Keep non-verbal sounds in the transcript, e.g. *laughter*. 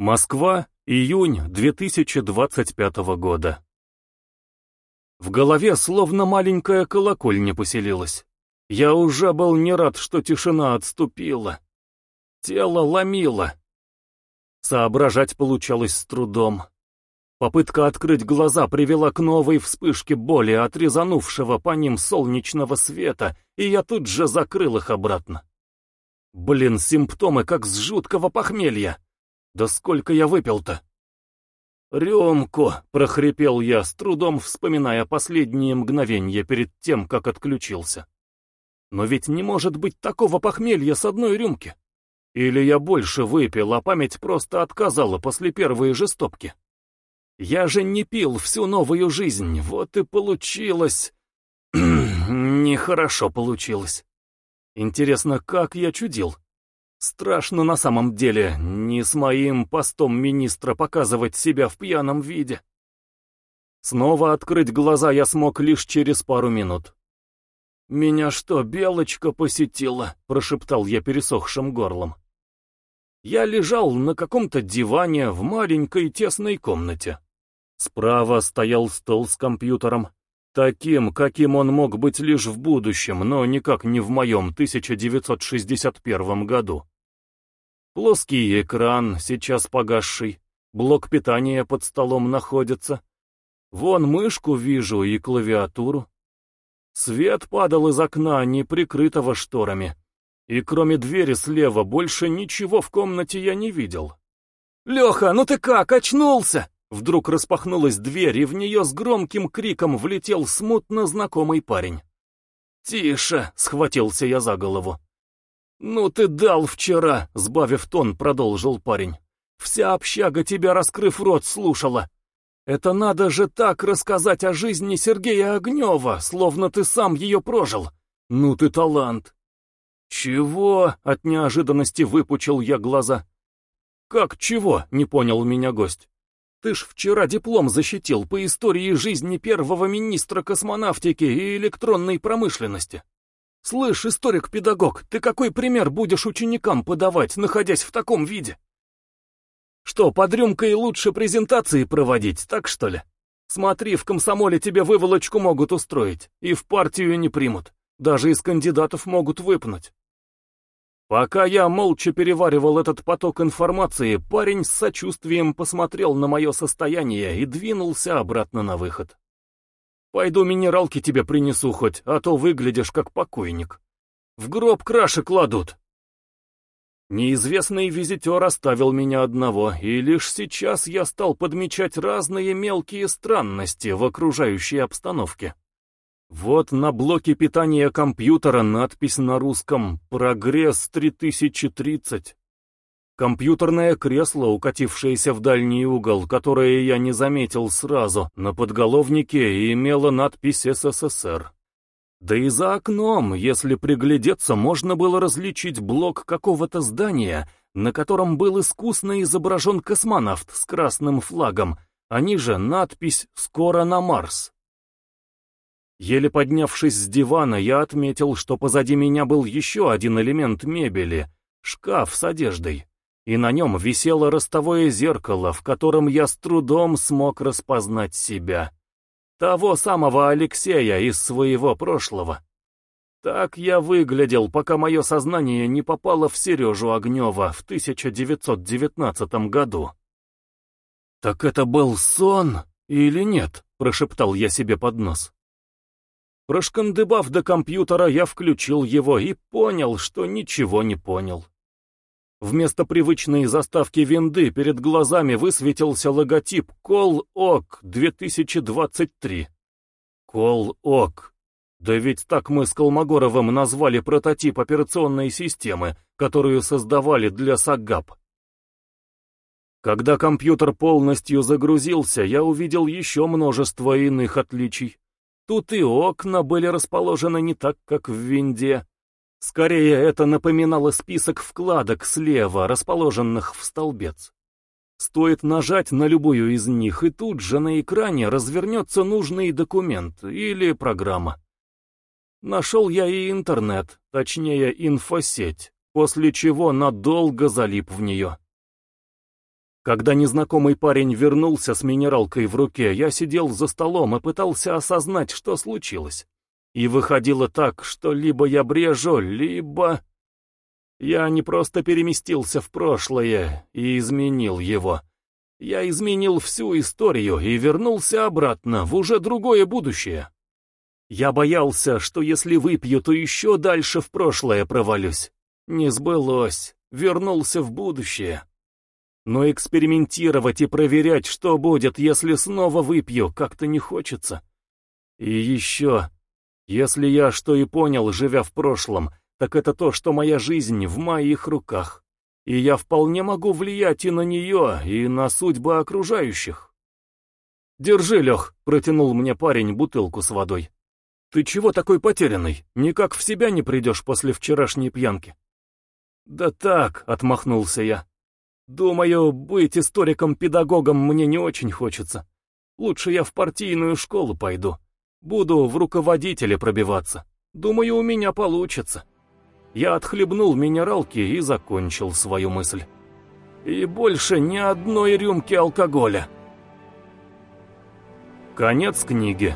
Москва, июнь 2025 года. В голове словно маленькая колокольня поселилась. Я уже был не рад, что тишина отступила. Тело ломило. Соображать получалось с трудом. Попытка открыть глаза привела к новой вспышке боли от резанувшего по ним солнечного света, и я тут же закрыл их обратно. Блин, симптомы как с жуткого похмелья. Да сколько я выпил-то? «Рюмку!» — прохрипел я, с трудом вспоминая последние мгновения перед тем, как отключился. «Но ведь не может быть такого похмелья с одной рюмки. Или я больше выпил, а память просто отказала после первой же стопки. Я же не пил всю новую жизнь, вот и получилось... *clears throat* Нехорошо получилось. Интересно, как я чудил?» Страшно на самом деле, не с моим постом министра показывать себя в пьяном виде. Снова открыть глаза я смог лишь через пару минут. «Меня что, белочка посетила?» — прошептал я пересохшим горлом. Я лежал на каком-то диване в маленькой тесной комнате. Справа стоял стол с компьютером, таким, каким он мог быть лишь в будущем, но никак не в моем 1961 году. Плоский экран, сейчас погасший. Блок питания под столом находится. Вон мышку вижу и клавиатуру. Свет падал из окна, не прикрытого шторами. И кроме двери слева больше ничего в комнате я не видел. «Леха, ну ты как, очнулся?» Вдруг распахнулась дверь, и в нее с громким криком влетел смутно знакомый парень. «Тише!» — схватился я за голову. «Ну ты дал вчера!» — сбавив тон, продолжил парень. «Вся общага тебя, раскрыв рот, слушала. Это надо же так рассказать о жизни Сергея Огнева, словно ты сам ее прожил. Ну ты талант!» «Чего?» — от неожиданности выпучил я глаза. «Как чего?» — не понял меня гость. «Ты ж вчера диплом защитил по истории жизни первого министра космонавтики и электронной промышленности». «Слышь, историк-педагог, ты какой пример будешь ученикам подавать, находясь в таком виде?» «Что, под рюмкой лучше презентации проводить, так что ли? Смотри, в комсомоле тебе выволочку могут устроить, и в партию не примут, даже из кандидатов могут выпнуть». Пока я молча переваривал этот поток информации, парень с сочувствием посмотрел на мое состояние и двинулся обратно на выход. Пойду минералки тебе принесу хоть, а то выглядишь как покойник. В гроб краши кладут. Неизвестный визитер оставил меня одного, и лишь сейчас я стал подмечать разные мелкие странности в окружающей обстановке. Вот на блоке питания компьютера надпись на русском «Прогресс 3030». Компьютерное кресло, укатившееся в дальний угол, которое я не заметил сразу, на подголовнике имело надпись «СССР». Да и за окном, если приглядеться, можно было различить блок какого-то здания, на котором был искусно изображен космонавт с красным флагом, а ниже надпись «Скоро на Марс». Еле поднявшись с дивана, я отметил, что позади меня был еще один элемент мебели — шкаф с одеждой и на нем висело ростовое зеркало, в котором я с трудом смог распознать себя. Того самого Алексея из своего прошлого. Так я выглядел, пока мое сознание не попало в Сережу Огнева в 1919 году. «Так это был сон или нет?» — прошептал я себе под нос. Прошкандыбав до компьютера, я включил его и понял, что ничего не понял. Вместо привычной заставки винды перед глазами высветился логотип «Кол-Ок 2023». «Кол-Ок». Да ведь так мы с Колмогоровым назвали прототип операционной системы, которую создавали для САГАП. Когда компьютер полностью загрузился, я увидел еще множество иных отличий. Тут и окна были расположены не так, как в винде. Скорее, это напоминало список вкладок слева, расположенных в столбец. Стоит нажать на любую из них, и тут же на экране развернется нужный документ или программа. Нашел я и интернет, точнее инфосеть, после чего надолго залип в нее. Когда незнакомый парень вернулся с минералкой в руке, я сидел за столом и пытался осознать, что случилось. И выходило так, что либо я брежу, либо... Я не просто переместился в прошлое и изменил его. Я изменил всю историю и вернулся обратно в уже другое будущее. Я боялся, что если выпью, то еще дальше в прошлое провалюсь. Не сбылось. Вернулся в будущее. Но экспериментировать и проверять, что будет, если снова выпью, как-то не хочется. И еще, если я что и понял, живя в прошлом, так это то, что моя жизнь в моих руках, и я вполне могу влиять и на нее, и на судьбы окружающих. «Держи, Лех», — протянул мне парень бутылку с водой. «Ты чего такой потерянный? Никак в себя не придешь после вчерашней пьянки?» «Да так», — отмахнулся я. «Думаю, быть историком-педагогом мне не очень хочется. Лучше я в партийную школу пойду. Буду в руководителе пробиваться. Думаю, у меня получится». Я отхлебнул минералки и закончил свою мысль. И больше ни одной рюмки алкоголя. Конец книги.